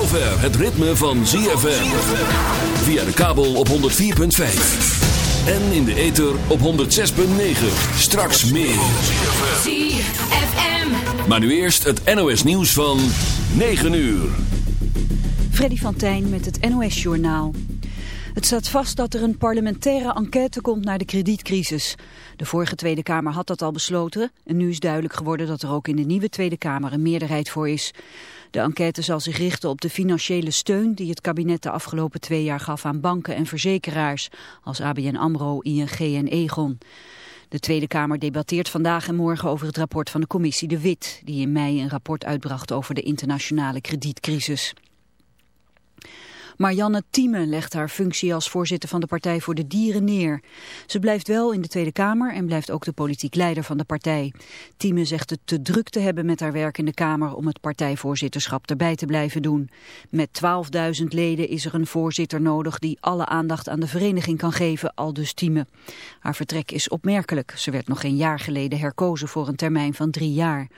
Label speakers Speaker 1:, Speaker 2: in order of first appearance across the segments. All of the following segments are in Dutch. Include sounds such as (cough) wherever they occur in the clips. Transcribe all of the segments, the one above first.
Speaker 1: zover het ritme van ZFM. Via de kabel op 104.5. En in de ether op 106.9. Straks meer.
Speaker 2: ZFM.
Speaker 1: Maar nu eerst het NOS nieuws van 9 uur.
Speaker 3: Freddy van Tijn met het NOS Journaal. Het staat vast dat er een parlementaire enquête komt naar de kredietcrisis. De vorige Tweede Kamer had dat al besloten en nu is duidelijk geworden dat er ook in de nieuwe Tweede Kamer een meerderheid voor is. De enquête zal zich richten op de financiële steun die het kabinet de afgelopen twee jaar gaf aan banken en verzekeraars, als ABN AMRO, ING en Egon. De Tweede Kamer debatteert vandaag en morgen over het rapport van de commissie De Wit, die in mei een rapport uitbracht over de internationale kredietcrisis. Marianne Thieme legt haar functie als voorzitter van de Partij voor de Dieren neer. Ze blijft wel in de Tweede Kamer en blijft ook de politiek leider van de partij. Thieme zegt het te druk te hebben met haar werk in de Kamer om het partijvoorzitterschap erbij te blijven doen. Met 12.000 leden is er een voorzitter nodig die alle aandacht aan de vereniging kan geven, aldus Thieme. Haar vertrek is opmerkelijk. Ze werd nog geen jaar geleden herkozen voor een termijn van drie jaar.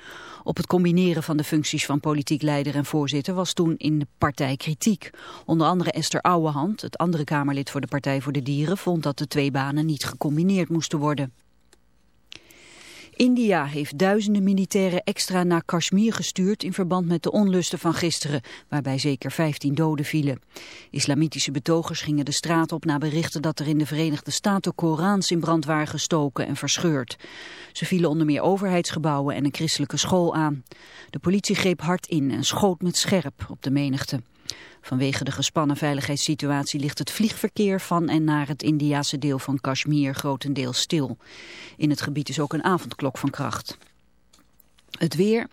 Speaker 3: Op het combineren van de functies van politiek leider en voorzitter was toen in de partij kritiek. Onder andere Esther Ouwehand, het andere Kamerlid voor de Partij voor de Dieren, vond dat de twee banen niet gecombineerd moesten worden. India heeft duizenden militairen extra naar Kashmir gestuurd in verband met de onlusten van gisteren, waarbij zeker 15 doden vielen. Islamitische betogers gingen de straat op na berichten dat er in de Verenigde Staten Korans in brand waren gestoken en verscheurd. Ze vielen onder meer overheidsgebouwen en een christelijke school aan. De politie greep hard in en schoot met scherp op de menigte. Vanwege de gespannen veiligheidssituatie ligt het vliegverkeer van en naar het Indiase deel van Kashmir grotendeels stil. In het gebied is ook een avondklok van kracht. Het weer,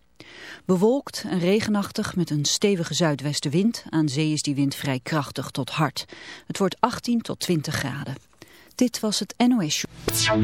Speaker 3: bewolkt en regenachtig met een stevige zuidwestenwind. Aan zee is die wind vrij krachtig tot hard. Het wordt 18 tot 20 graden. Dit was het NOS Show.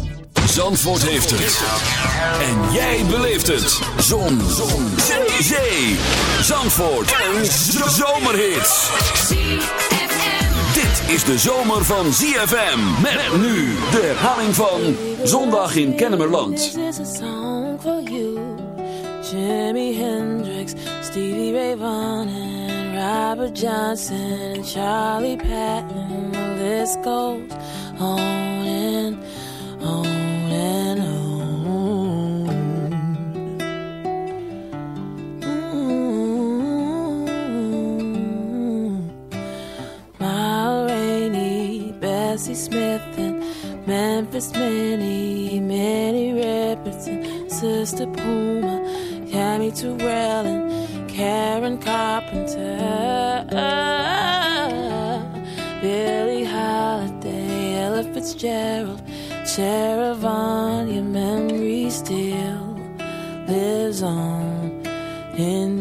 Speaker 1: Zandvoort heeft het. En jij beleeft het. Zon. Zon. Zee. Zandvoort. Een zomerhit. Dit is de zomer van ZFM. Met nu de herhaling van Zondag in Kennemerland.
Speaker 4: Jimi Hendrix, Stevie Ray Vaughan, and Robert Johnson, Charlie Patton. The list goes on and on Memphis Minnie, Minnie Riperton, Sister Puma, Cammy Terrell, and Karen Carpenter, Billie Holiday, Ella Fitzgerald, Vaughan, your memory still lives on in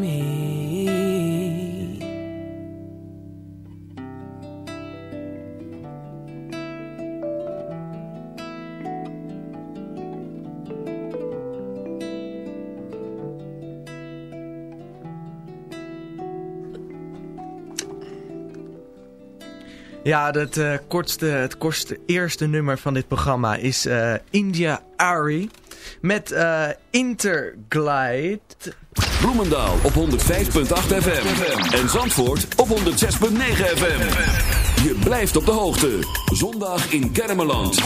Speaker 5: Ja, het, eh, kortste, het kortste eerste nummer van dit programma is eh, India Ari met eh, Interglide.
Speaker 1: Bloemendaal op 105.8 FM. En Zandvoort op 106.9 FM. Je blijft op de hoogte. Zondag in Kennemerland.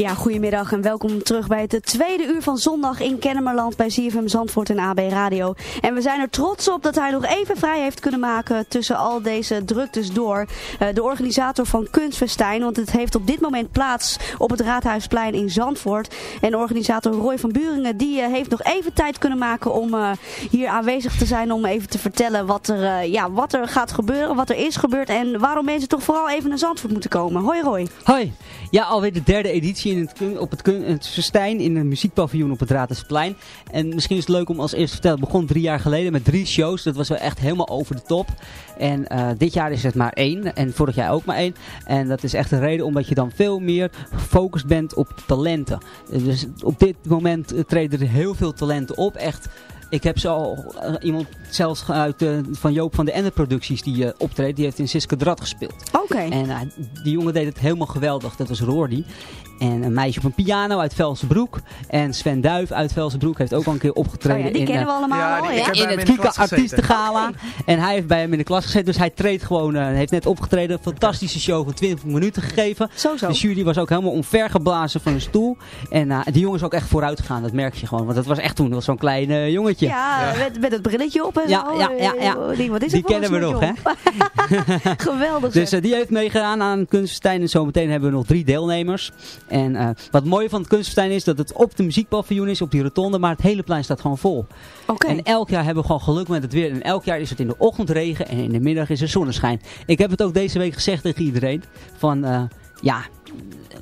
Speaker 6: Ja, goedemiddag en welkom terug bij het tweede uur van zondag in Kennemerland bij CFM Zandvoort en AB Radio. En we zijn er trots op dat hij nog even vrij heeft kunnen maken tussen al deze druktes door. Uh, de organisator van Kunstfestijn, want het heeft op dit moment plaats op het Raadhuisplein in Zandvoort. En organisator Roy van Buringen, die uh, heeft nog even tijd kunnen maken om uh, hier aanwezig te zijn om even te vertellen wat er, ja, wat er gaat gebeuren, wat er is gebeurd en waarom mensen toch vooral even naar Zandvoort moeten komen. Hoi Roy.
Speaker 7: Hoi. Ja, alweer de derde editie in het, op het, het Festijn in een muziekpaviljoen op het Raadhuisplein. En misschien is het leuk om als eerste te vertellen, het begon drie jaar geleden met drie shows. Dat was wel echt helemaal over de top. En uh, dit jaar is het maar één. En vorig jaar ook maar één. En dat is echt een reden omdat je dan veel meer gefocust bent op talenten. Dus op dit moment treden er heel veel talenten op. Echt... Ik heb zo uh, iemand zelfs uit uh, van Joop van de Ende producties die uh, optreedt. Die heeft in Siske Drat gespeeld.
Speaker 6: Oké. Okay.
Speaker 7: En die jongen deed het helemaal geweldig. Dat was Roordi. En een meisje op een piano uit Velsenbroek. En Sven Duif uit Velsenbroek heeft ook al een keer opgetreden.
Speaker 6: Oh ja, die
Speaker 7: in,
Speaker 6: kennen we allemaal
Speaker 5: ja,
Speaker 6: al,
Speaker 5: die,
Speaker 6: ja?
Speaker 7: In het Kika Artiestengala. Okay. En hij heeft bij hem in de klas gezeten. Dus hij treedt gewoon, uh, heeft net opgetreden. Een fantastische show van 20 minuten gegeven.
Speaker 6: Zo, zo.
Speaker 7: De jury was ook helemaal omvergeblazen van een stoel. En uh, die jongen is ook echt vooruit gegaan. Dat merk je gewoon. Want dat was echt toen zo'n klein uh, jongetje.
Speaker 6: Ja, ja. Met, met het brilletje op en
Speaker 7: ja,
Speaker 6: zo.
Speaker 7: Ja, ja, ja.
Speaker 6: Die, wat is
Speaker 7: die kennen we nog, hè? (laughs)
Speaker 6: Geweldig.
Speaker 7: Dus die heeft meegedaan aan Kunstfestijn. En zometeen hebben we nog drie deelnemers. En wat mooie van het Kunstfestijn is dat het op de muziekpaviljoen is, op die rotonde, maar het hele plein staat gewoon vol.
Speaker 6: Okay.
Speaker 7: En elk jaar hebben we gewoon geluk met het weer. En elk jaar is het in de ochtend regen en in de middag is er zonneschijn. Ik heb het ook deze week gezegd tegen iedereen. Van uh, ja,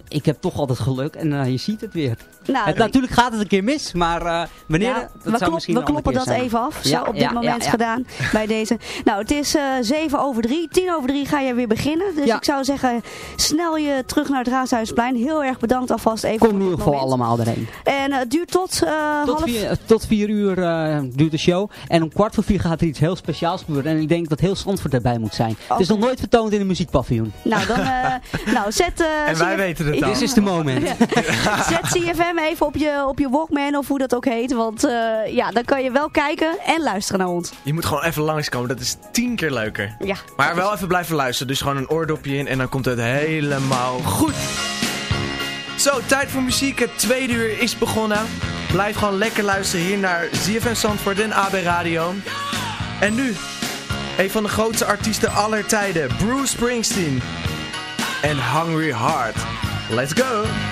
Speaker 7: ik heb toch altijd geluk en uh, je ziet het weer.
Speaker 6: Nou,
Speaker 7: het, natuurlijk gaat het een keer mis, maar uh, wanneer,
Speaker 6: ja,
Speaker 7: dat
Speaker 6: we,
Speaker 7: zou
Speaker 6: klop,
Speaker 7: misschien
Speaker 6: we kloppen dat
Speaker 7: zijn.
Speaker 6: even af.
Speaker 7: Ja,
Speaker 6: zo op
Speaker 7: ja,
Speaker 6: dit moment
Speaker 7: ja,
Speaker 6: gedaan bij deze. Nou, het is uh, 7 over 3. 10 over 3 ga je weer beginnen. Dus ik zou zeggen, snel je terug naar het Raadhuisplein. Heel erg bedankt alvast even
Speaker 7: Kom in ieder geval allemaal erheen.
Speaker 6: En het duurt tot, uh,
Speaker 7: tot,
Speaker 6: half...
Speaker 7: vier, tot vier uur uh, duurt de show. En om kwart voor vier gaat er iets heel speciaals gebeuren. En ik denk dat heel Zandvoort erbij moet zijn. Okay. Het is nog nooit vertoond in een muziekpaviljoen.
Speaker 6: Nou, dan (laughs) nou, zet...
Speaker 5: en wij weten het
Speaker 7: Dit is de moment. (laughs)
Speaker 6: Zet CFM even op je, op je Walkman of hoe dat ook heet. Want uh, ja, dan kan je wel kijken en luisteren naar ons.
Speaker 5: Je moet gewoon even langskomen. Dat is tien keer leuker.
Speaker 6: Ja.
Speaker 5: Maar wel even blijven luisteren. Dus gewoon een oordopje in en dan komt het helemaal goed. Zo, tijd voor muziek. Het tweede uur is begonnen. Blijf gewoon lekker luisteren hier naar ZFM Zandvoort en AB Radio. En nu, een van de grootste artiesten aller tijden. Bruce Springsteen. En Hungry Heart. Let's go!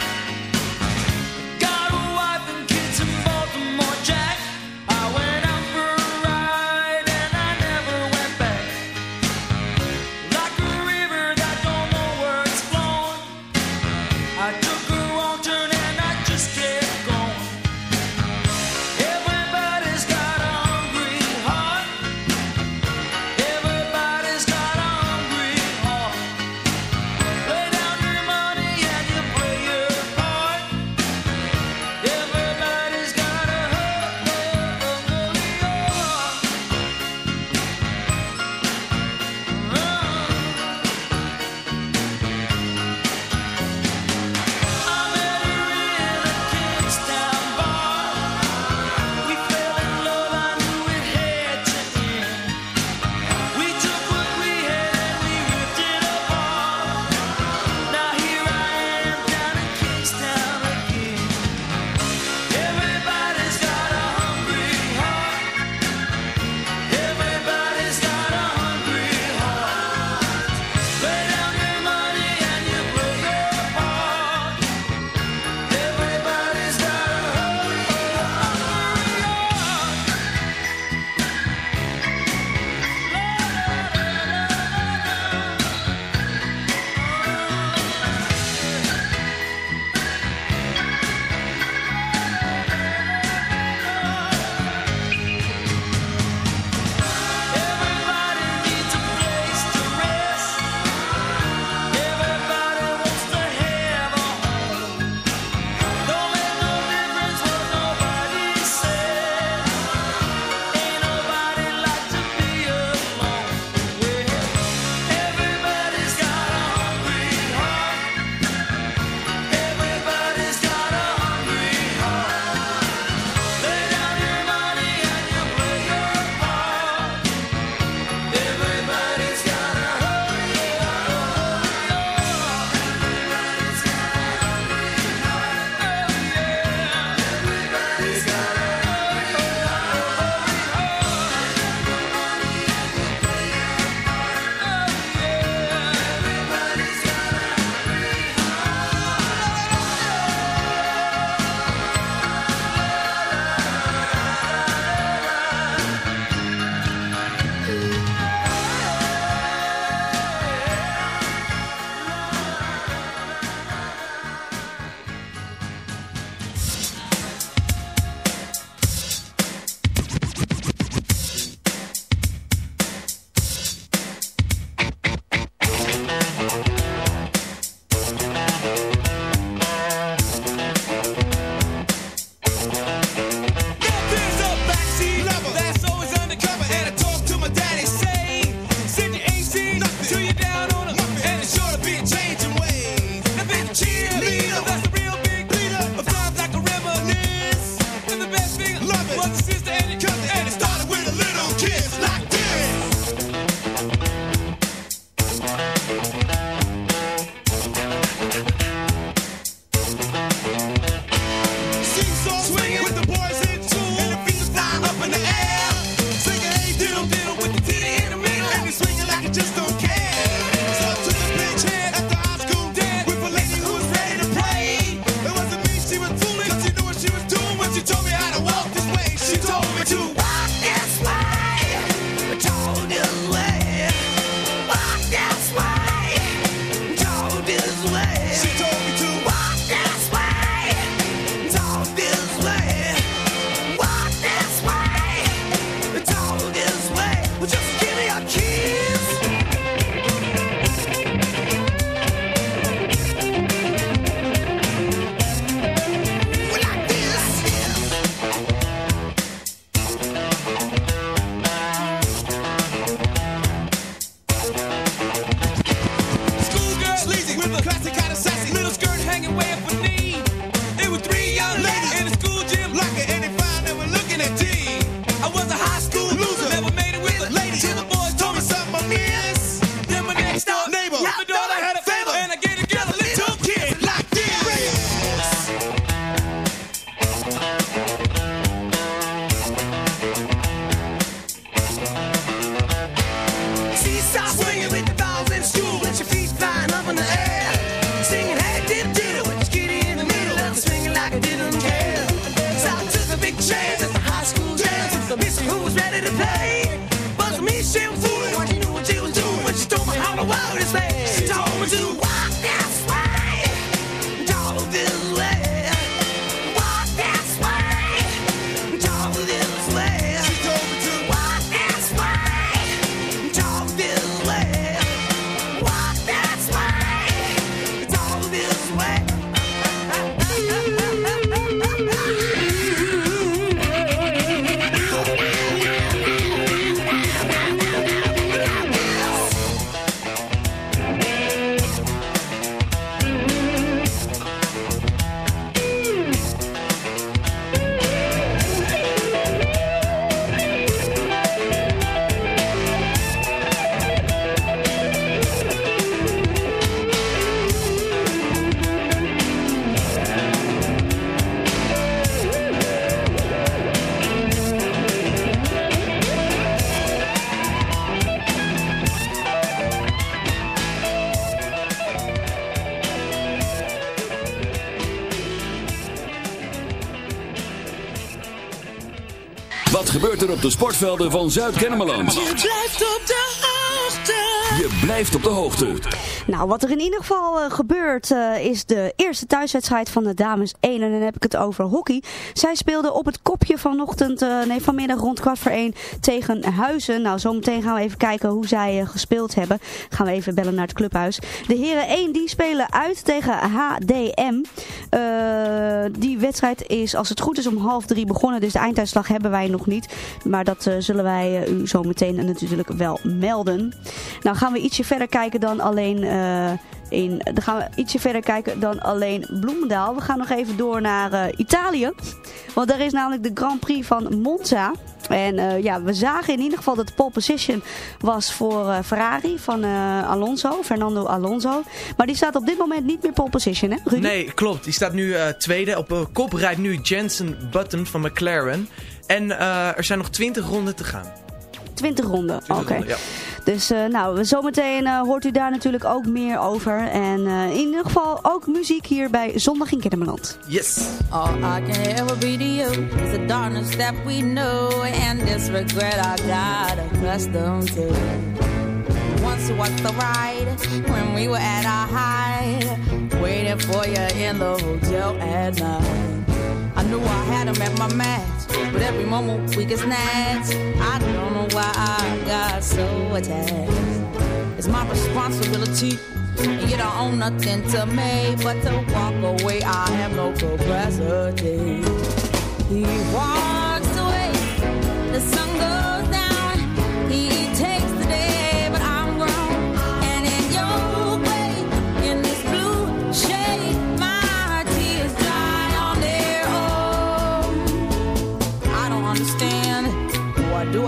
Speaker 1: De sportvelden van Zuid-Kennemerland?
Speaker 8: Je blijft op de hoogte.
Speaker 1: Je blijft op de hoogte.
Speaker 6: Nou, wat er in ieder geval eh, gebeurt eh, is de eerste thuiswedstrijd van de dames 1. En dan heb ik het over hockey. Zij speelden op het kopje vanochtend, eh, nee vanmiddag rond kwart voor 1 tegen Huizen. Nou, zometeen gaan we even kijken hoe zij gespeeld hebben. Gaan we even bellen naar het clubhuis. De heren 1 die spelen uit tegen HDM. Die wedstrijd is als het goed is om half drie begonnen. Dus de einduitslag hebben wij nog niet. Maar dat zullen wij u zo meteen natuurlijk wel melden. Nou gaan we ietsje verder kijken dan alleen... eh, in, dan gaan we ietsje verder kijken dan alleen Bloemendaal. We gaan nog even door naar eh, Italië. Want daar is namelijk de Grand Prix van Monza. En eh, ja, we zagen in ieder geval dat de pole position was voor Ferrari van Alonso, Fernando Alonso. Maar die staat op dit moment niet meer pole position, hè Rudy?
Speaker 5: Nee, klopt. Die staat nu tweede. Op kop rijdt nu Jensen Button van McLaren. En er zijn nog 20 ronden te gaan.
Speaker 6: 20 ronden, oké.
Speaker 5: 20 ronden, ja.
Speaker 6: Dus eh, nou, zometeen eh, hoort u daar natuurlijk ook meer over. En eh, in ieder geval ook muziek hier bij Zondag in Kennemerland.
Speaker 5: Yes.
Speaker 9: All I can ever be to you is the darkness that we know and this regret I got accustomed to. Once was the ride when we were at our height, waiting for you in the hotel at night. I knew I had him at my match, but every moment we get snatched. I don't know why I got so attached. It's my responsibility, and you don't own nothing to me but to walk away. I have no capacity. He walks away, the sun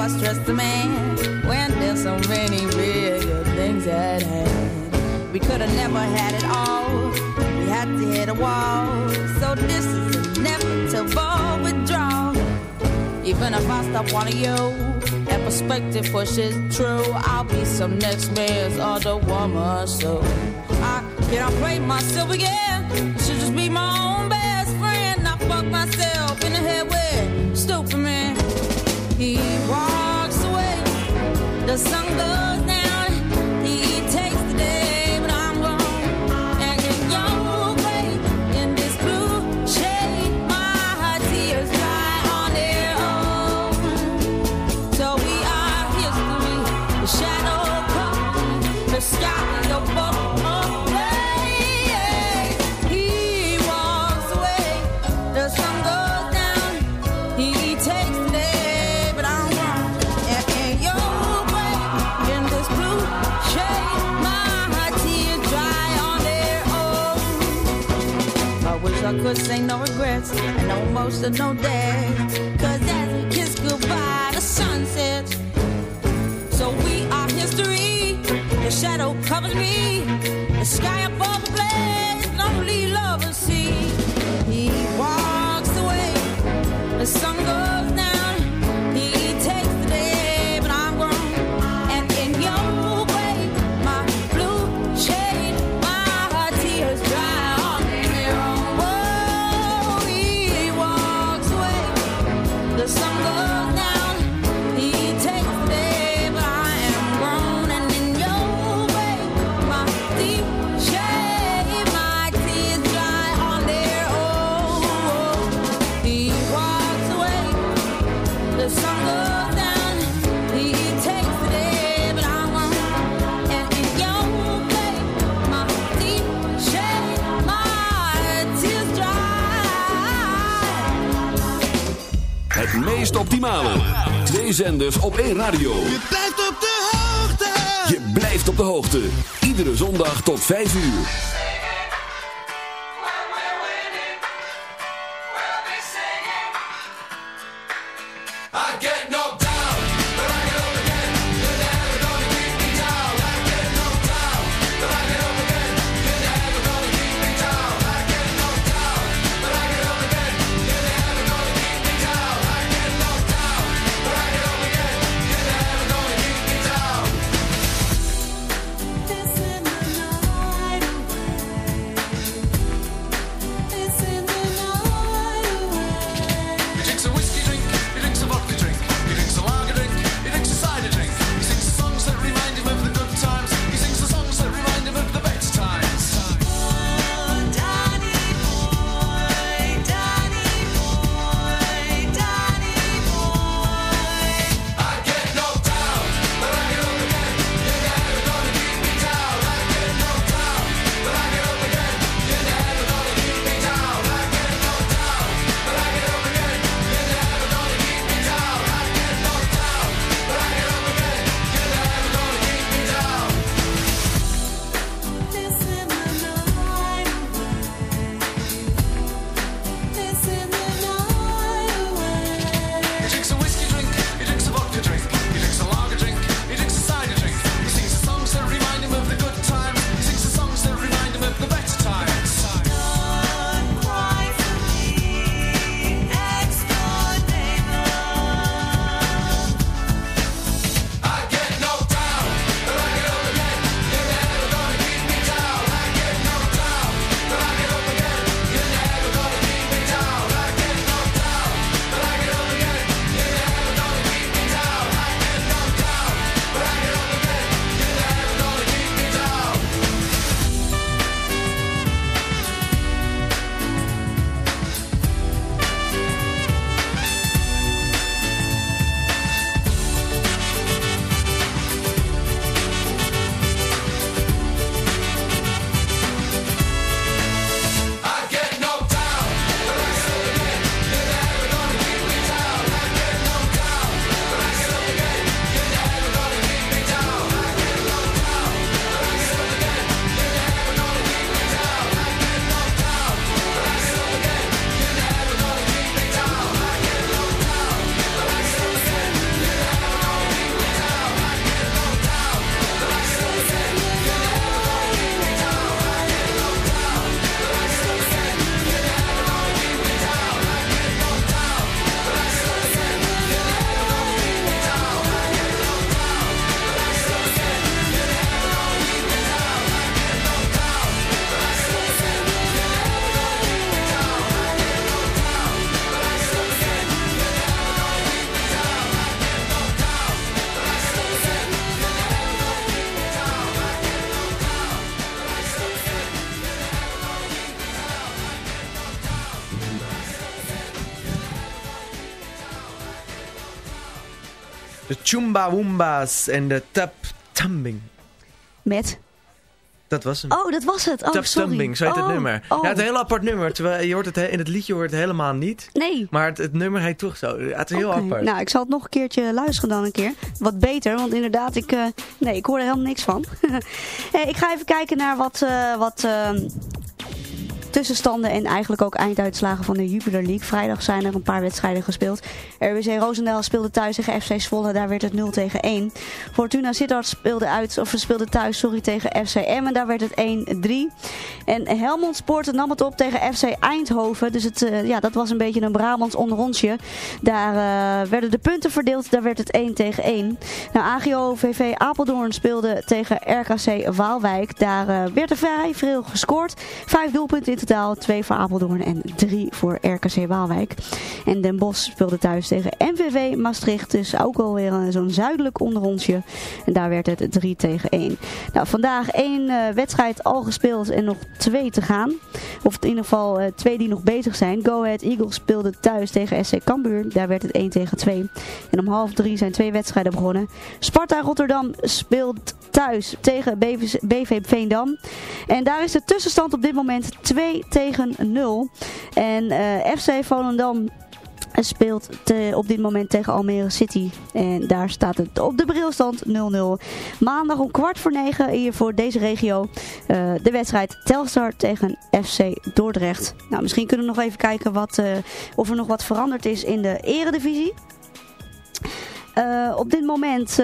Speaker 9: I stress the man when there's so many bigger things at hand? We could have never had it all. We had to hit a wall. So this is inevitable withdrawal. Even if I stop wanting you, that perspective pushes true. I'll be some next man's other woman. So I cannot play myself again. Should just be my own best The
Speaker 5: Chumba Woomba's en de Tap Tumbing.
Speaker 6: Met?
Speaker 5: Dat was hem.
Speaker 6: Oh, dat was het. Oh,
Speaker 5: Tap
Speaker 6: sorry.
Speaker 5: Tumbing, zo heet het
Speaker 6: Oh,
Speaker 5: nummer.
Speaker 6: oh.
Speaker 5: Ja, het is een heel apart nummer. Terwijl je hoort het he- in het liedje hoort het helemaal niet.
Speaker 6: Nee.
Speaker 5: Maar het, het nummer heet toch zo. Het is heel apart.
Speaker 6: Nou, ik zal het nog een keertje luisteren dan een keer. Wat beter, want inderdaad, ik, eh, nee, ik hoor er helemaal niks van. (laughs) Eh, ik ga even kijken naar wat, eh, wat tussenstanden en eigenlijk ook einduitslagen van de Jupiler League. Vrijdag zijn er een paar wedstrijden gespeeld. RWC Roosendaal speelde thuis tegen FC Zwolle, daar werd het 0 tegen 1. Fortuna Sittard speelde, uit, of speelde thuis sorry, tegen FC Emmen, daar werd het 1-3. En Helmond Sport nam het op tegen FC Eindhoven. Dus het, eh, ja, dat was een beetje een Brabants onderrondje. Daar eh, werden de punten verdeeld, daar werd het 1 tegen 1. Nou, AGO VV Apeldoorn speelde tegen RKC Waalwijk. Daar eh, werd er vrij veel gescoord. Vijf doelpunten in twee voor Apeldoorn en drie voor RKC Waalwijk. En Den Bosch speelde thuis tegen MVV Maastricht. Dus ook alweer zo'n zuidelijk onderrondje. En daar werd het 3 tegen 1. Nou, vandaag één eh, wedstrijd al gespeeld en nog twee te gaan. Of in ieder geval eh, twee die nog bezig zijn. Go Ahead Eagles speelde thuis tegen SC Cambuur. Daar werd het 1 tegen 2. En om half drie zijn twee wedstrijden begonnen. Sparta Rotterdam speelt thuis tegen BV, BV Veendam. En daar is de tussenstand op dit moment 2 tegen 0. En eh, FC Volendam En speelt te- op dit moment tegen Almere City. En daar staat het op de brilstand 0-0. Maandag om kwart voor negen hier voor deze regio. eh, de wedstrijd Telstar tegen FC Dordrecht. Nou, misschien kunnen we nog even kijken wat, eh, of er nog wat veranderd is in de eredivisie. Op dit moment...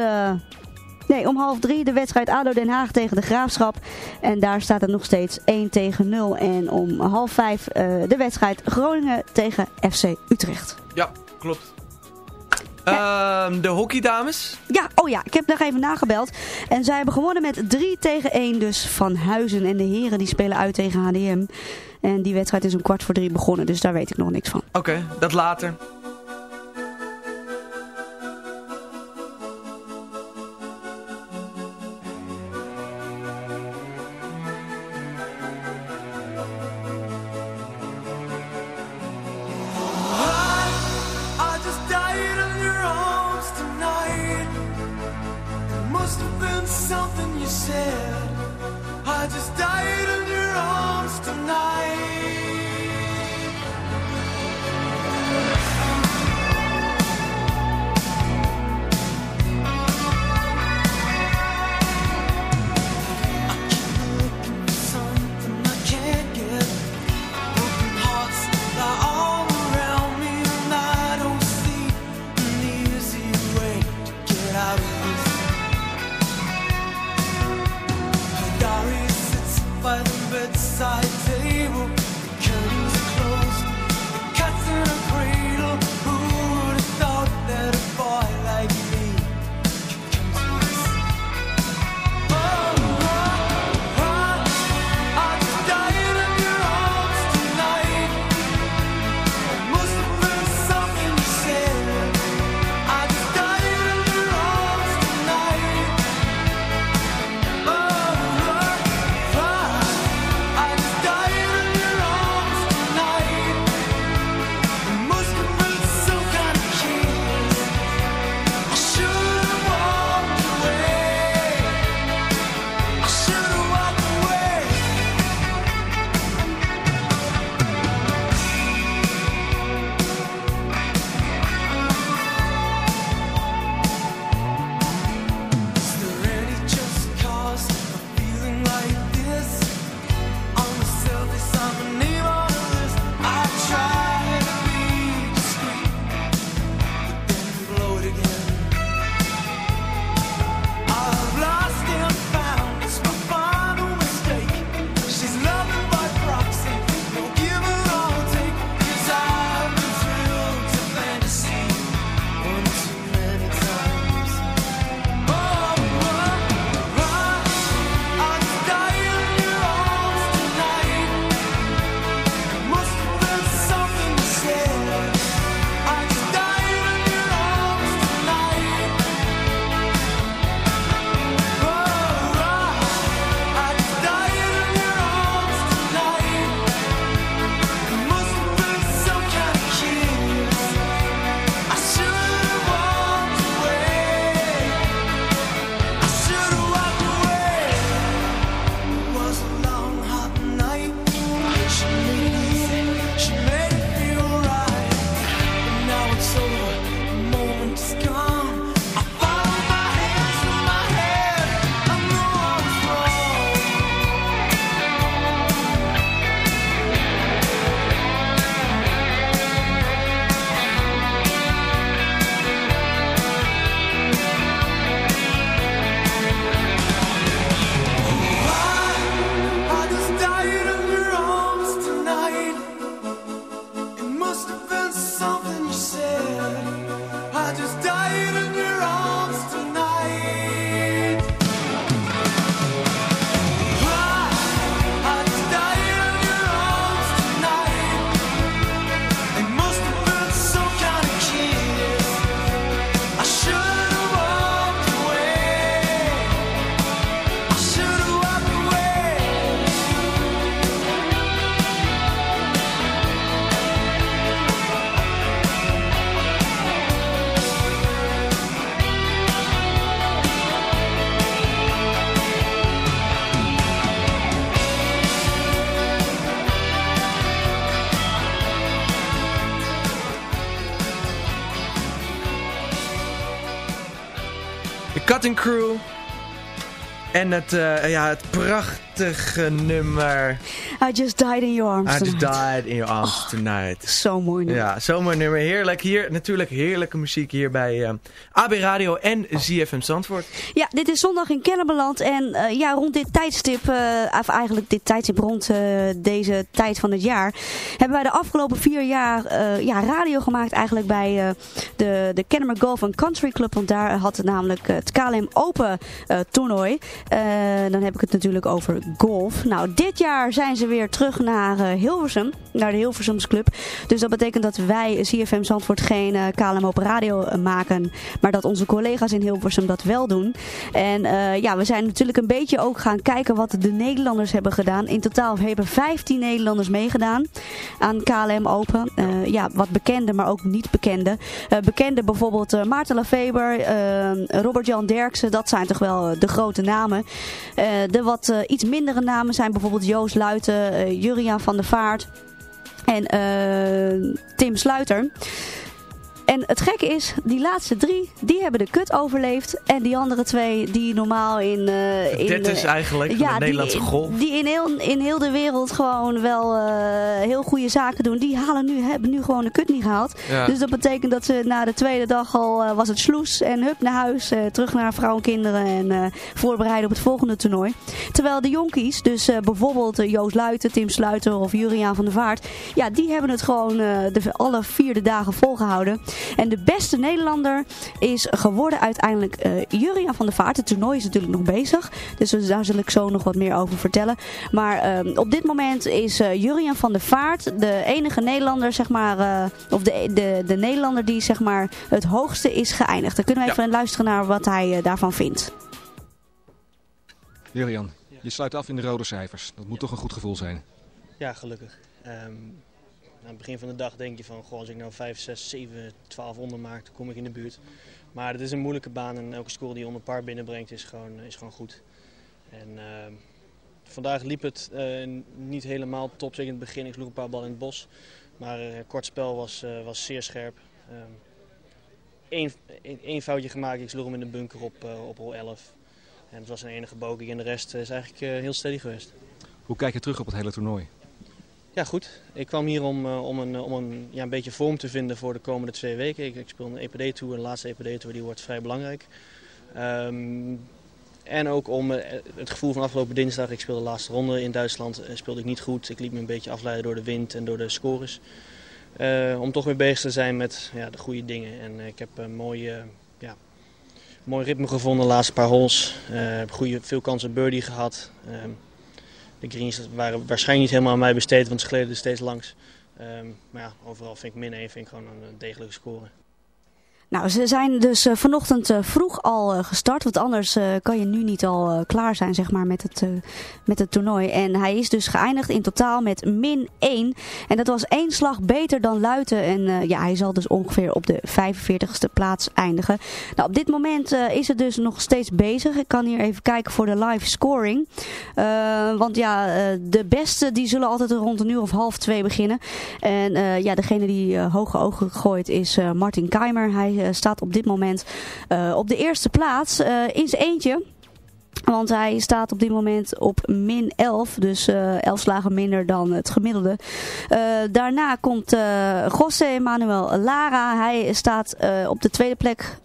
Speaker 6: Nee, om half drie de wedstrijd ADO Den Haag tegen de Graafschap. En daar staat het nog steeds 1 tegen 0. En om half vijf eh, de wedstrijd Groningen tegen FC Utrecht.
Speaker 5: Ja, klopt. Ehm, de hockeydames.
Speaker 6: Ja, oh ja, ik heb nog even nagebeld. En zij hebben gewonnen met 3 tegen 1 dus van Huizen. En de heren die spelen uit tegen HDM. En die wedstrijd is om kwart voor drie begonnen, dus daar weet ik nog niks van.
Speaker 5: Oké, dat later.
Speaker 10: You said. I just died
Speaker 5: Crew. En het, eh, ja, het prachtige nummer...
Speaker 6: I Just Died in Your Arms
Speaker 5: I Just
Speaker 6: Tonight.
Speaker 5: Died in Your Arms Tonight.
Speaker 6: Zo mooi nummer.
Speaker 5: Ja, zomaar nummer. Heerlijk. Hier natuurlijk heerlijke muziek hier bij eh, AB Radio en ZFM Zandvoort.
Speaker 6: Ja, dit is zondag in Kennemerland. En eh, ja, rond dit tijdstip, eh, of eigenlijk dit tijdstip rond eh, deze tijd van het jaar, hebben wij de afgelopen vier jaar ja, radio gemaakt eigenlijk bij de, de Kennemer Golf and Country Club. Want daar had het namelijk het KLM Open toernooi. Dan heb ik het natuurlijk over golf. Nou, dit jaar zijn ze weer terug naar eh, Hilversum, naar de Hilversums Club. Dus dat betekent dat wij CFM Zandvoort geen eh, KLM Open Radio eh, maken, maar dat onze collega's in Hilversum dat wel doen. En ja, we zijn natuurlijk een beetje ook gaan kijken wat de Nederlanders hebben gedaan. In totaal hebben 15 Nederlanders meegedaan aan KLM Open. Ja, wat bekende, maar ook niet bekende. Bekende bijvoorbeeld Maarten Lefeber, eh, Robert-Jan Derksen, dat zijn toch wel de grote namen. De wat iets mindere namen zijn bijvoorbeeld Joost Luiten, Juriaan van der Vaart en eh, Tim Sluiter. En het gekke is, die laatste drie, die hebben de kut overleefd. En die andere twee, die normaal in... eh, in
Speaker 5: Dit is
Speaker 6: eh,
Speaker 5: eigenlijk van de
Speaker 6: die-
Speaker 5: Nederlandse golf.
Speaker 6: Die in heel, in heel de wereld gewoon wel eh, heel goede zaken doen. Die halen nu, hebben nu gewoon de kut niet gehaald.
Speaker 5: Ja.
Speaker 6: Dus dat betekent dat ze na de tweede dag al was het sloes. En hup naar huis, terug naar vrouw en kinderen. En voorbereiden op het volgende toernooi. Terwijl de jonkies, dus bijvoorbeeld Joost Luiten, Tim Sluiter of Juriaan van der Vaart. Ja, die hebben het gewoon de, alle vier de dagen volgehouden. En de beste Nederlander is geworden uiteindelijk eh Juriaan van der Vaart. Het toernooi is natuurlijk nog bezig. Dus daar zal ik zo nog wat meer over vertellen. Maar eh, op dit moment is eh Juriaan van der Vaart de enige Nederlander, zeg maar, eh, of de, de, de Nederlander die zeg maar het hoogste is geëindigd. Dan kunnen we even luisteren naar wat hij daarvan vindt.
Speaker 11: Jurian, je sluit af in de rode cijfers. Dat moet toch een goed gevoel zijn.
Speaker 12: Ja, gelukkig. Ehm, aan het begin van de dag denk je van, als ik nou 5, 6, 7, 12 onder maak, dan kom ik in de buurt. Maar het is een moeilijke baan en elke score die je onder par binnenbrengt is gewoon, is gewoon goed. En ehm, vandaag liep het eh, niet helemaal top, zeker in het begin. Ik sloeg een paar ballen in het bos. Maar eh, kort spel was, eh, was zeer scherp. Eén één foutje gemaakt, ik sloeg hem in de bunker op, op hol 11. En het was een enige bogey en de rest is eigenlijk heel steady geweest.
Speaker 11: Hoe kijk je terug op het hele toernooi?
Speaker 12: Ja, goed. Ik kwam hier om, eh, om, een, om een, ja, een beetje vorm te vinden voor de komende twee weken. Ik, speel een EPD-tour, de laatste EPD-tour, die wordt vrij belangrijk. Ehm, en ook om eh, het gevoel van afgelopen dinsdag, ik speelde de laatste ronde in Duitsland, eh, speelde ik niet goed. Ik liet me een beetje afleiden door de wind en door de scores. Eh, om toch weer bezig te zijn met ja, de goede dingen. En eh, ik heb een mooi, eh, ja, mooi ritme gevonden de laatste paar holes. Eh, heb goede, veel kansen birdie gehad. Ehm, de greens waren waarschijnlijk niet helemaal aan mij besteed, want ze gleden er steeds langs. Ehm, maar ja, overal vind ik min 1 vind ik gewoon een degelijke score.
Speaker 6: Nou, ze zijn dus eh, vanochtend eh, vroeg al eh, gestart. Want anders kan je nu niet al klaar zijn zeg maar, met, het, met het toernooi. En hij is dus geëindigd in totaal met min 1. En dat was één slag beter dan Luiten. En ja, hij zal dus ongeveer op de 45ste plaats eindigen. Nou, op dit moment is het dus nog steeds bezig. Ik kan hier even kijken voor de live scoring. Want ja, de beste die zullen altijd rond een uur of half twee beginnen. En ja, degene die hoge ogen gooit is Martin Keimer. Hij staat op dit moment eh, op de eerste plaats eh, in zijn eentje. Want hij staat op dit moment op min 11. Dus eh 11 slagen minder dan het gemiddelde. Eh, daarna komt eh José Manuel Lara. Hij staat eh, op de tweede plek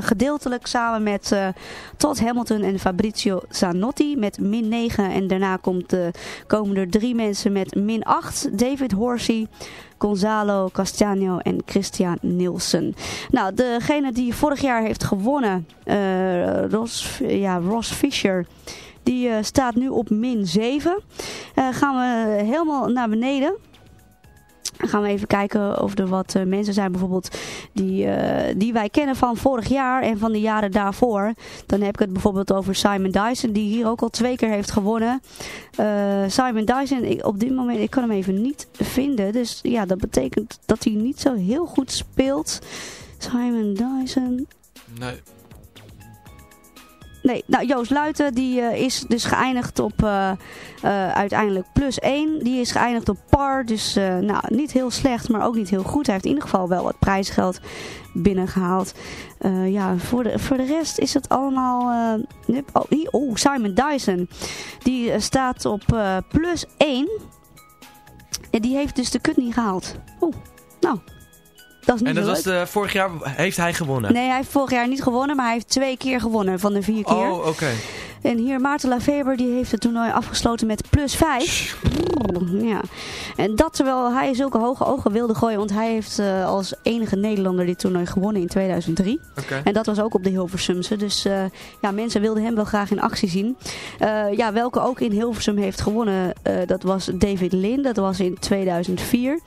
Speaker 6: gedeeltelijk samen met eh, Todd Hamilton en Fabrizio Zanotti met min 9. En daarna komt, eh, komen er drie mensen met min 8. David Horsey. Gonzalo Castano en Christian Nielsen. Nou, degene die vorig jaar heeft gewonnen, eh, Ross, ja, Ross Fisher, die eh, staat nu op min 7. Eh, gaan we helemaal naar beneden. Gaan we even kijken of er wat eh, mensen zijn bijvoorbeeld die, eh, die wij kennen van vorig jaar en van de jaren daarvoor. Dan heb ik het bijvoorbeeld over Simon Dyson die hier ook al twee keer heeft gewonnen. Eh, Simon Dyson, ik, op dit moment, ik kan hem even niet vinden. Dus ja, dat betekent dat hij niet zo heel goed speelt. Simon Dyson.
Speaker 5: Nee.
Speaker 6: Nee, nou Joost Luiten die eh, is dus geëindigd op eh, eh, uiteindelijk plus 1. Die is geëindigd op par, dus nou, niet heel slecht, maar ook niet heel goed. Hij heeft in ieder geval wel wat prijsgeld binnengehaald. Eh, ja, voor de, voor de rest is het allemaal... oh, oh, Simon Dyson. Die staat op plus 1. En die heeft dus de kut niet gehaald. Oeh, nou, dat is niet
Speaker 5: En dat was de, vorig jaar heeft hij gewonnen.
Speaker 6: Nee, hij heeft vorig jaar niet gewonnen, maar hij heeft twee keer gewonnen van de vier keer.
Speaker 5: Oh, oké.
Speaker 6: En hier Maarten Lafeber, die heeft het toernooi afgesloten met plus 5. Ja. En dat terwijl hij zulke hoge ogen wilde gooien, want hij heeft eh, als enige Nederlander dit toernooi gewonnen in 2003.
Speaker 5: Oké.
Speaker 6: En dat was ook op de Hilversumse. Dus eh, ja, mensen wilden hem wel graag in actie zien. Eh, ja, welke ook in Hilversum heeft gewonnen, eh, dat was David Lin. Dat was in 2004.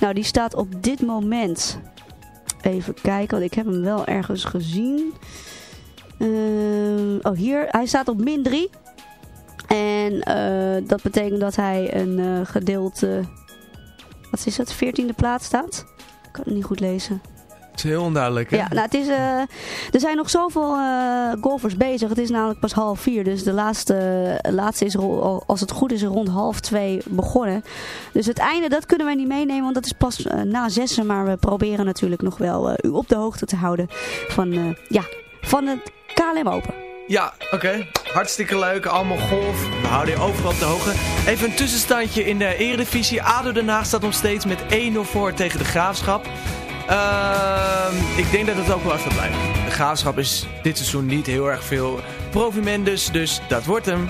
Speaker 6: Nou, die staat op dit moment... Even kijken, want ik heb hem wel ergens gezien. Ehm, oh, hier. Hij staat op min 3. En eh, dat betekent dat hij een eh, gedeelte... Wat is het? 14e plaats staat? Ik kan het niet goed lezen.
Speaker 5: Het is heel onduidelijk, hè?
Speaker 6: Ja, nou, het is, eh, er zijn nog zoveel eh, golfers bezig. Het is namelijk pas half vier. Dus de laatste, laatste is, als het goed is, rond half twee begonnen. Dus het einde, dat kunnen wij niet meenemen. Want dat is pas na zessen. Maar we proberen natuurlijk nog wel u op de hoogte te houden van, ja, van het KLM Open.
Speaker 5: Ja, oké. Hartstikke leuk. Allemaal golf. We houden je overal op de hoogte. Even een tussenstandje in de Eredivisie. ADO Den Haag staat nog steeds met 1-0 voor tegen de Graafschap. Ehm, ik denk dat het ook wel even blijft. De Graafschap is dit seizoen niet heel erg veel profimentus, dus dat wordt hem.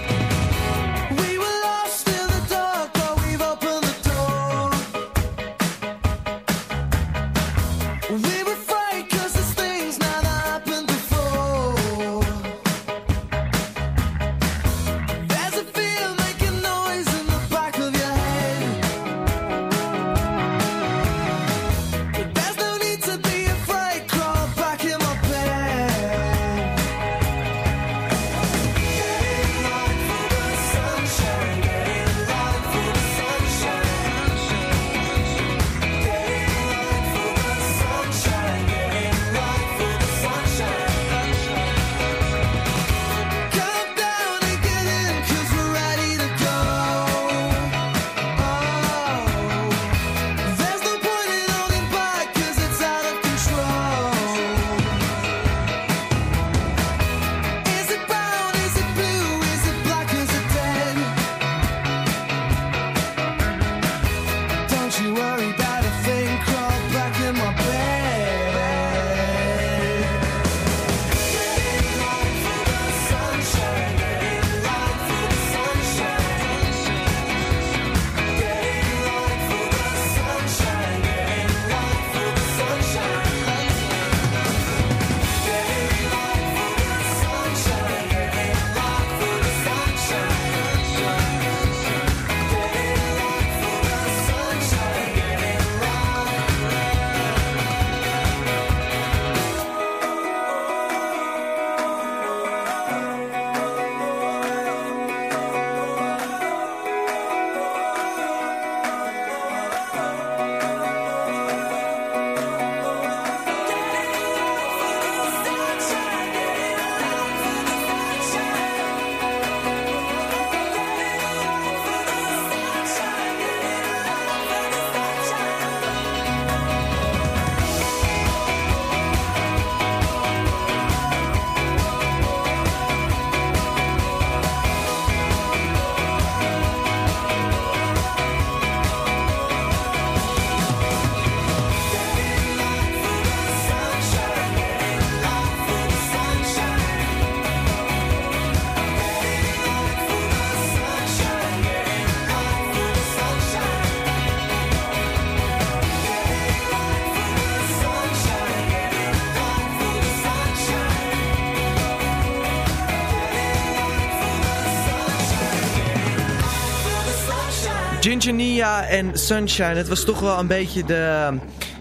Speaker 5: Ginger Nia en Sunshine. Het was toch wel een beetje de,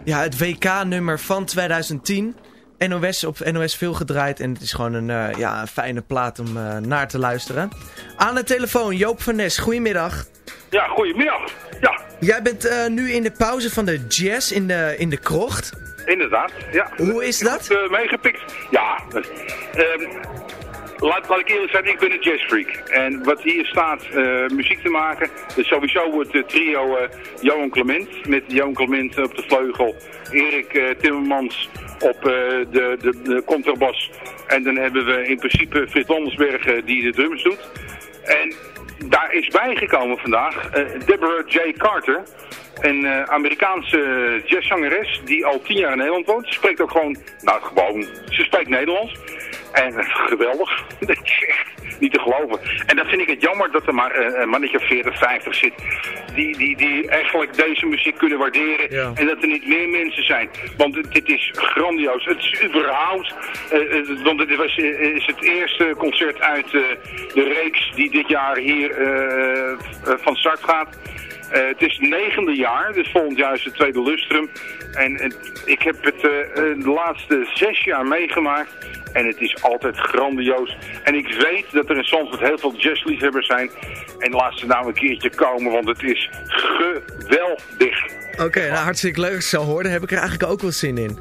Speaker 5: ja, het WK-nummer van 2010. NOS op NOS veel gedraaid. En het is gewoon een, eh, ja, een fijne plaat om eh, naar te luisteren. Aan de telefoon, Joop van Nes. Goedemiddag.
Speaker 13: Ja, goedemiddag. Ja,
Speaker 5: Jij bent eh, nu in de pauze van de jazz in de, in de krocht.
Speaker 13: inderdaad. Ja.
Speaker 5: Hoe is dat?
Speaker 13: Goed, meegepikt. Ja, laat, ik eerlijk zijn, ik ben een jazzfreak. En wat hier staat, eh, muziek te maken, dus sowieso het trio eh, Johan Clement, met Johan Clement op de vleugel, Erik eh, Timmermans op eh, de, de, de contrabas. En dan hebben we in principe Frits Landersberg eh, die de drums doet. En daar is bijgekomen vandaag eh, Deborah J. Carter. Een eh, Amerikaanse jazzzangeres die al tien jaar in Nederland woont. Ze spreekt ook gewoon, nou gewoon, ze spreekt Nederlands. En geweldig. (laughs) Niet te geloven. En dan vind ik het jammer dat er maar eh, een mannetje of 40, 50 zit. Die, die, die eigenlijk deze muziek kunnen waarderen.
Speaker 5: Ja.
Speaker 13: En dat er niet meer mensen zijn. Want dit is grandioos. Het is überhaupt. eh, eh, want het was, is het eerste concert uit de reeks die dit jaar hier van start gaat. Eh, het is negende jaar, dus volgend jaar is tweede lustrum. En ik heb het eh, eh, de laatste zes jaar meegemaakt. En het is altijd grandioos. En ik weet dat er in Zandvoort heel veel jazzliefhebbers zijn. En laat ze nou een keertje komen, want het is geweldig.
Speaker 5: Oké, nou hartstikke leuk. Zo hoor, daar heb ik er eigenlijk ook wel zin in.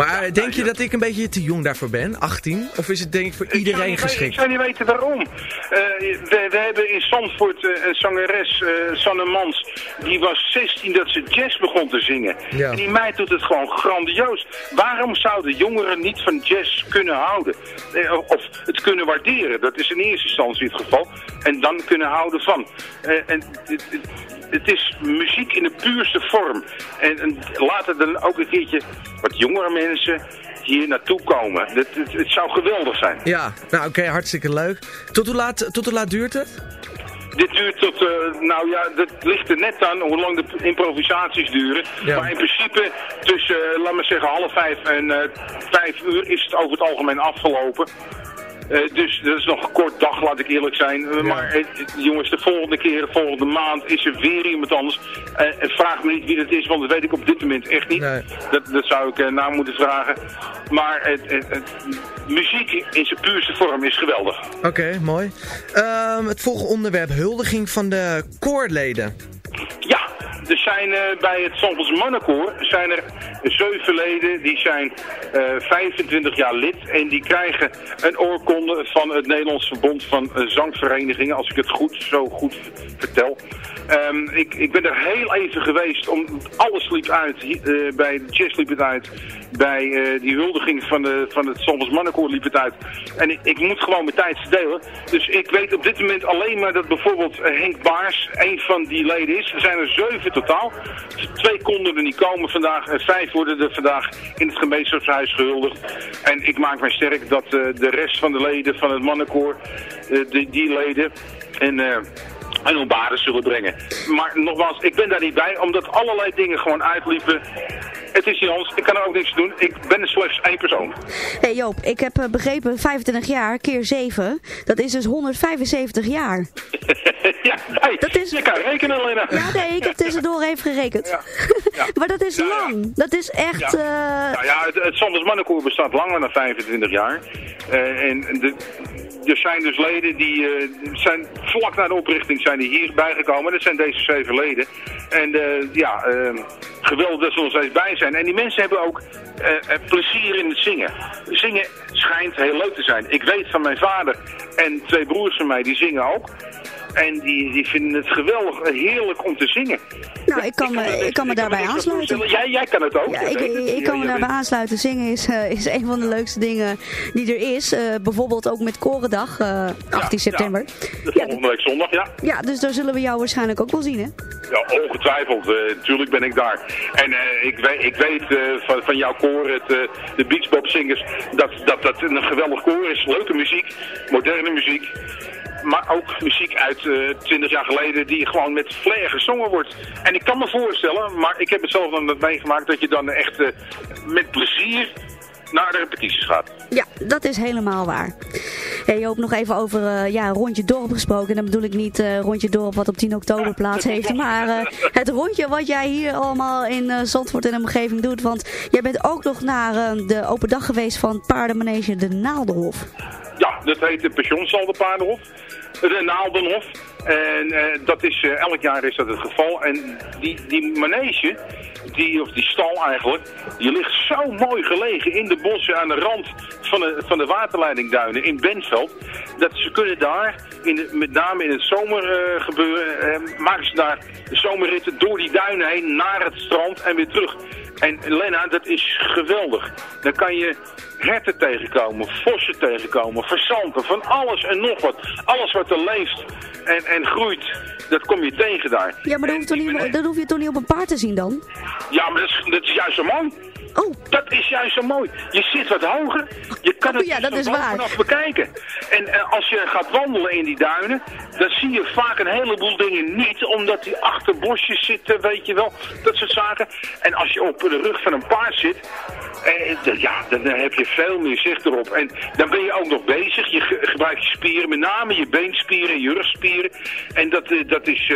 Speaker 5: Maar denk je dat ik een beetje te jong daarvoor ben? 18? Of is het denk ik voor
Speaker 13: Ik
Speaker 5: iedereen
Speaker 13: weten- Ik
Speaker 5: geschikt?
Speaker 13: zou niet weten waarom. Eh, we, we hebben in Zandvoort eh, een zangeres, eh Sanne Mans, die was 16 dat ze jazz begon te zingen.
Speaker 5: Ja.
Speaker 13: En die meid doet het gewoon grandioos. Waarom zouden jongeren niet van jazz kunnen houden? Of het kunnen waarderen, dat is in eerste instantie het geval. En dan kunnen houden van. En het, het- het is muziek in de puurste vorm. En, en laten dan ook een keertje wat jongere mensen hier naartoe komen. Het, het, het zou geweldig zijn.
Speaker 5: Ja, nou oké, hartstikke leuk. Tot hoe, laat, tot hoe laat duurt het?
Speaker 13: Dit duurt tot, eh, nou ja, dat ligt er net aan hoe lang de improvisaties duren.
Speaker 5: Ja.
Speaker 13: Maar in principe tussen, eh, laat maar zeggen, half vijf en eh, vijf uur is het over het algemeen afgelopen. Eh, dus dat is nog een kort dag, laat ik eerlijk zijn. Eh, Maar eh, jongens, de volgende keer, de volgende maand is er weer iemand anders. Vraag me niet wie dat is, want dat weet ik op dit moment echt niet. Dat, dat zou ik na moeten vragen. Maar muziek in zijn puurste vorm is geweldig.
Speaker 5: Oké, mooi. Ehm, het volgende onderwerp, huldiging van de koorleden.
Speaker 13: Ja, er zijn eh, bij het Zandvoorts Mannenkoor zijn er zeven leden, die zijn eh, 25 jaar lid en die krijgen een oorkonde van het Nederlands Verbond van eh, Zangverenigingen, als ik het goed, zo goed vertel. Ehm, ik, ik ben er heel even geweest, om, alles liep uit, eh, bij de jazz liep het uit, bij eh, die huldiging van, de, van het Zandvoorts Mannenkoor liep het uit. En ik, ik moet gewoon mijn tijd verdelen. Dus ik weet op dit moment alleen maar dat bijvoorbeeld eh, Henk Baars een van die leden is. Er zijn er zeven totaal. Twee konden er niet komen vandaag. En vijf worden er vandaag in het gemeenschapshuis gehuldigd. En ik maak mij sterk dat de rest van de leden van het mannenkoor, die, die leden... En, en hun zullen brengen. Maar nogmaals, ik ben daar niet bij, omdat allerlei dingen gewoon uitliepen. Het is anders, ik kan er ook niks doen. Ik ben slechts één persoon.
Speaker 6: Hey Joop, ik heb eh, begrepen 25 jaar keer 7. Dat is dus 175 jaar. (laughs)
Speaker 13: ja, hey,
Speaker 6: Dat is-
Speaker 13: je kan rekenen, Lena.
Speaker 6: Ja, nee, ik heb tussendoor even gerekend. (laughs) maar dat is lang. Dat is echt...
Speaker 13: Ja.
Speaker 6: eh,
Speaker 13: Nou ja, het, het Sanders Mannenkoor bestaat langer dan 25 jaar. Eh, en de, er zijn dus leden die eh, zijn vlak na de oprichting zijn die hier bijgekomen. Dat zijn deze zeven leden. En eh, ja, eh, geweldig dat ze nog steeds bij zijn. En die mensen hebben ook eh, plezier in het zingen. Zingen schijnt heel leuk te zijn. Ik weet van mijn vader en twee broers van mij, die zingen ook. En die, die vinden het geweldig, eh, heerlijk om te zingen.
Speaker 6: nou, ik kan, me, ik kan me daarbij aansluiten.
Speaker 13: Jij, jij kan het ook.
Speaker 6: Ja, ik, ik, ik kan me daarbij aansluiten. Zingen is, eh, is een van de leukste dingen die er is. Eh, bijvoorbeeld ook met Korendag, eh 18 september.
Speaker 13: De volgende week zondag, ja.
Speaker 6: Ja, dus daar zullen we jou waarschijnlijk ook wel zien, hè?
Speaker 13: Ja, ongetwijfeld. eh tuurlijk ben ik daar. En ik weet, ik weet van, van jouw koor, het, de Beachbop Singers, dat, dat dat een geweldig koor is. Leuke muziek, moderne muziek. Maar ook muziek uit eh 20 jaar geleden die gewoon met flair gezongen wordt. En ik kan me voorstellen, maar ik heb het zelf dan meegemaakt, dat je dan echt eh, met plezier naar de repetities gaat.
Speaker 6: Ja, dat is helemaal waar. Hey, Joop, nog even over eh, ja, Rondje Dorp gesproken. Dan bedoel ik niet eh, Rondje Dorp wat op 10 oktober plaats heeft. (laughs) Maar het rondje wat jij hier allemaal in Zandvoort en de omgeving doet. Want jij bent ook nog naar de open dag geweest van paardenmanege De Naaldenhof.
Speaker 13: Ja, dat heet de Pensionstal de Paardenhof. De Naaldenhof. En eh, dat is, eh, elk jaar is dat het geval. En die, die manege, die, of die stal eigenlijk, die ligt zo mooi gelegen in de bossen aan de rand van de, van de waterleidingduinen in Bentveld. Dat ze kunnen daar, in met name in het zomergebeuren, eh, maken ze daar zomerritten door die duinen heen naar het strand en weer terug. En Lena, dat is geweldig. Dan kan je herten tegenkomen, vossen tegenkomen, verzanten, van alles en nog wat. Alles wat er leeft en, en groeit, dat kom je tegen daar.
Speaker 6: Ja, maar dan hoef, je toch niet, op een paard te zien dan?
Speaker 13: Ja, maar dat is, dat is juist zo mooi.
Speaker 6: Oh.
Speaker 13: Dat is juist zo mooi. Je zit wat hoger. Je kan het
Speaker 6: Oh ja, dat
Speaker 13: van
Speaker 6: is waar.
Speaker 13: bovenaf bekijken. En eh, als je gaat wandelen in die duinen, dan zie je vaak een heleboel dingen niet, omdat die achter bosjes zitten, weet je wel. Dat soort zaken. En als je op de rug van een paard zit, d- ja, dan heb je veel meer zicht erop. En dan ben je ook nog bezig. Je ge- gebruikt je spieren, met name je beenspieren, je rugspieren. En dat, eh, dat is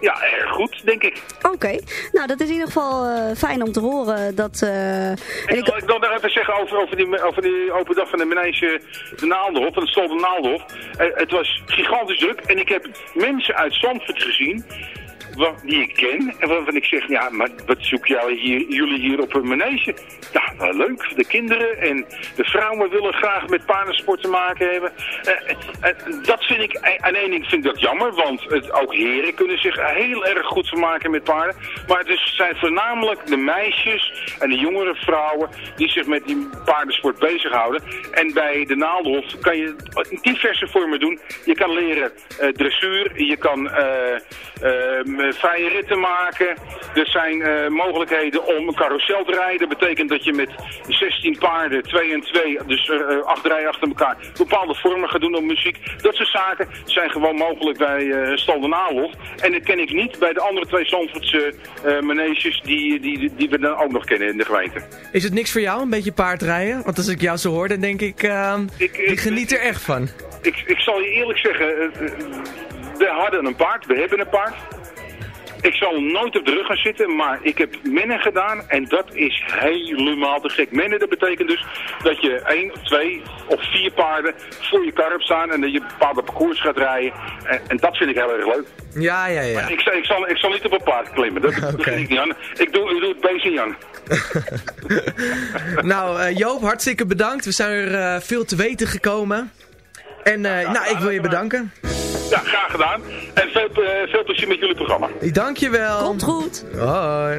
Speaker 13: ja, erg goed, denk ik.
Speaker 6: Oké, nou dat is in ieder geval fijn om te horen dat... eh, en ik,
Speaker 13: wil ik dan nog even zeggen over, over, die, over die open dag van de manege de Naaldenhof, van het de Naaldenhof. Eh, het was gigantisch druk en ik heb mensen uit Zandvoort gezien wa- die ik ken. En waarvan ik zeg, ja, maar wat zoek jij hier, jullie hier op een manege? Ja, nou, leuk. De kinderen en de vrouwen willen graag met paardensport te maken hebben. Eh, eh, dat vind ik, eh, aan één ding vind ik dat jammer, want het, ook heren kunnen zich heel erg goed vermaken met paarden. Maar het is, zijn voornamelijk de meisjes en de jongere vrouwen die zich met die paardensport bezighouden. En bij de Naaldenhof kan je diverse vormen doen. Je kan leren dressuur, je kan vrije ritten maken. Er zijn eh, mogelijkheden om een carousel te rijden. Dat betekent dat je met 16 paarden, 2 en 2, dus eh, acht rijen achter elkaar, bepaalde vormen gaat doen op muziek. Dat soort zaken zijn gewoon mogelijk bij eh Stal de Naalhof. En dat ken ik niet bij de andere twee Zandvoortse eh maneges die, die, die we dan ook nog kennen in de gemeente.
Speaker 10: Is het niks voor jou, een beetje paardrijden? Want als ik jou zo hoor, dan denk ik, ehm ik geniet er echt van.
Speaker 13: Ik, ik zal je eerlijk zeggen, eh, eh, we hadden een paard, we hebben een paard. Ik zal nooit op de rug gaan zitten, maar ik heb mennen gedaan en dat is helemaal te gek. Mennen, dat betekent dus dat je één, twee of vier paarden voor je kar hebt staan en dat je bepaalde parcours gaat rijden. En, en dat vind ik heel erg leuk.
Speaker 10: Ja, ja, ja.
Speaker 13: Maar ik, zal- ik, zal, ik zal niet op een paard klimmen, dat, dat vind ik niet aan. Ik doe, ik doe het beest in Jan. (laughs)
Speaker 10: nou, eh, Joop, hartstikke bedankt. We zijn er eh, veel te weten gekomen. En eh, nou, ik wil je bedanken.
Speaker 13: Ja, graag gedaan. En veel, eh, veel plezier met jullie programma.
Speaker 10: Dankjewel.
Speaker 6: Komt goed.
Speaker 10: Hoi.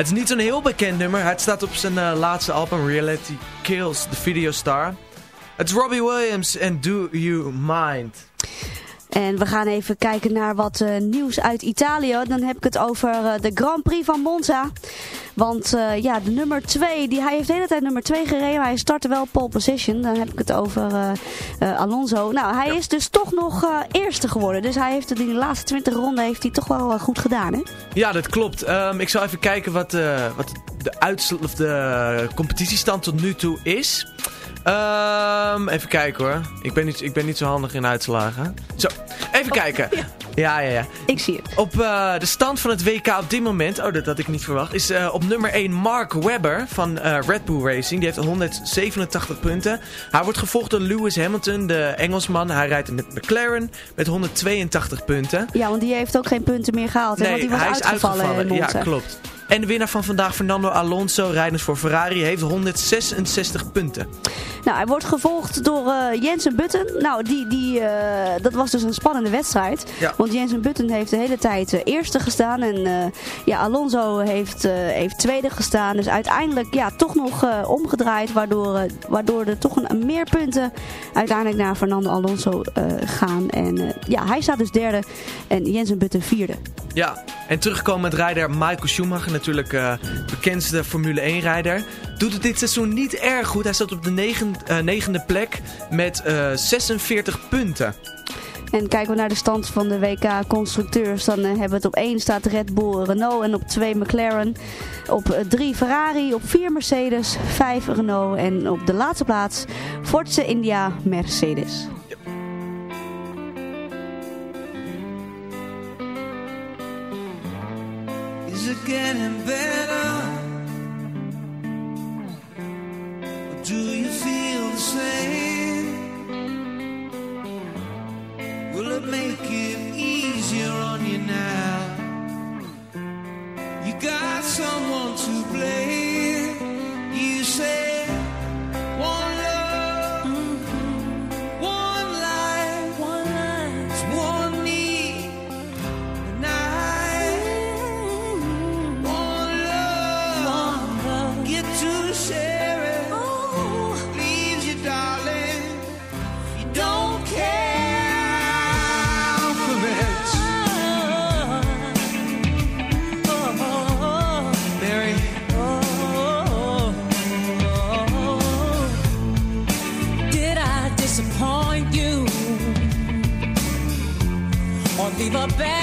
Speaker 5: Het is niet zo'n heel bekend nummer. Het staat op zijn eh, laatste album Reality Kills the Video Star. Het is Robbie Williams en Do You Mind.
Speaker 6: En we gaan even kijken naar wat eh, nieuws uit Italië. Dan heb ik het over eh, de Grand Prix van Monza. Want eh, ja, de nummer 2, die, hij heeft de hele tijd nummer 2 gereden. Maar hij startte wel pole position. Dan heb ik het over eh, eh, Alonso. Nou, hij is dus toch nog eerste geworden. Dus hij heeft het in de laatste 20 ronden heeft hij toch wel goed gedaan, hè?
Speaker 5: Ja, dat klopt. Ehm, ik zal even kijken wat, wat de, uitsl- of de competitiestand tot nu toe is. Ehm, even kijken hoor. Ik ben, niet, ik ben niet zo handig in uitslagen. Zo, even kijken. Ja, ja, ja.
Speaker 6: Ik zie het.
Speaker 5: Op eh, de stand van het WK op dit moment, oh dat had ik niet verwacht, is eh, op nummer 1 Mark Webber van eh, Red Bull Racing. Die heeft 187 punten. Hij wordt gevolgd door Lewis Hamilton, de Engelsman. Hij rijdt met McLaren met 182 punten.
Speaker 6: Ja, want die heeft ook geen punten meer gehaald. hè, want die was
Speaker 5: hij is
Speaker 6: uitgevallen,
Speaker 5: uitgevallen.
Speaker 6: in
Speaker 5: Ja, klopt. En de winnaar van vandaag, Fernando Alonso, rijders voor Ferrari, heeft 166 punten.
Speaker 6: Nou, hij wordt gevolgd door eh, Jensen Button. Nou, die, die, eh, dat was dus een spannende wedstrijd.
Speaker 5: Ja.
Speaker 6: Want Jensen Button heeft de hele tijd eh, eerste gestaan. En ja, Alonso heeft, heeft tweede gestaan. Dus uiteindelijk ja, toch nog omgedraaid. Waardoor, waardoor er toch een, meer punten uiteindelijk naar Fernando Alonso gaan. En ja, hij staat dus derde en Jensen Button vierde.
Speaker 5: Ja, en terugkomen met rijder Michael Schumacher, natuurlijk uh, bekendste Formule 1 rijder. Doet het dit seizoen niet erg goed. Hij staat op de uh, negende plek met uh, 46 punten.
Speaker 6: En kijken we naar de stand van de WK constructeurs, dan hebben we het op 1 staat Red Bull Renault en op 2 McLaren. Op 3 Ferrari, op 4 Mercedes, 5 Renault en op de laatste plaats Forza India Mercedes.
Speaker 14: Getting better? the
Speaker 15: best.